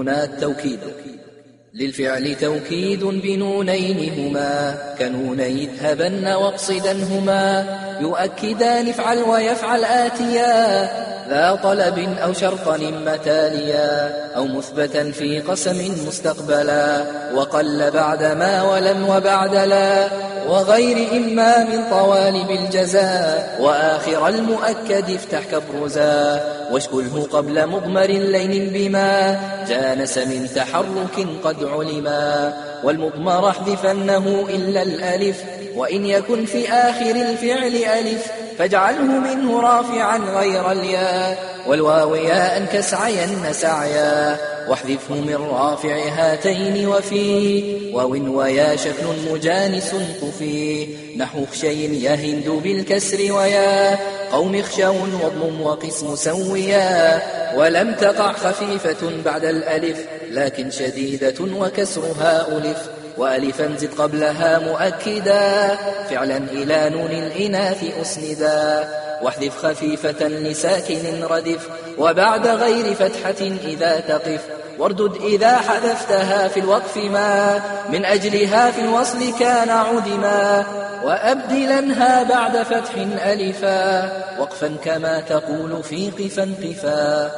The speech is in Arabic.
نونا التوكيد. للفعل توكيد بنونين هما كنوني اذهبن واقصدنهما. يؤكدان افعل ويفعل آتيا. ذا طلب أو شرطا متاليا أو مثبتا في قسم مستقبلا. وقل بعد ما ولم وبعد لا. وغير إما من طوالب الجزاء. وآخر المؤكد افتح كبرزا. واشكله قبل مضمر لين بما. جانس من تحرك قد علما. والمضمر احذفنه إلا الألف. وإن يكن في آخر الفعل ألف فاجعله منه رافعا غير الياء. والواو ياء كسعين سعيا. واحذفه من رافع هاتين وفي. واو ويا شكل مجانس قفي نحو خشي يهند بالكسر ويا. قوم خشون وضم وقسم سويا. ولم تقع خفيفة بعد الألف لكن شديدة وكسرها ألف. وألفا زد قبلها مؤكدا. فعلا إلى نون الإناث أسندا. واحذف خفيفة لساكن ردف. وبعد غير فتحة إذا تقف. واردد إذا حذفتها في الوقف ما. من أجلها في الوصل كان عدما. وأبدلنها بعد فتح ألفا. وقفا كما تقول في قفا قفا.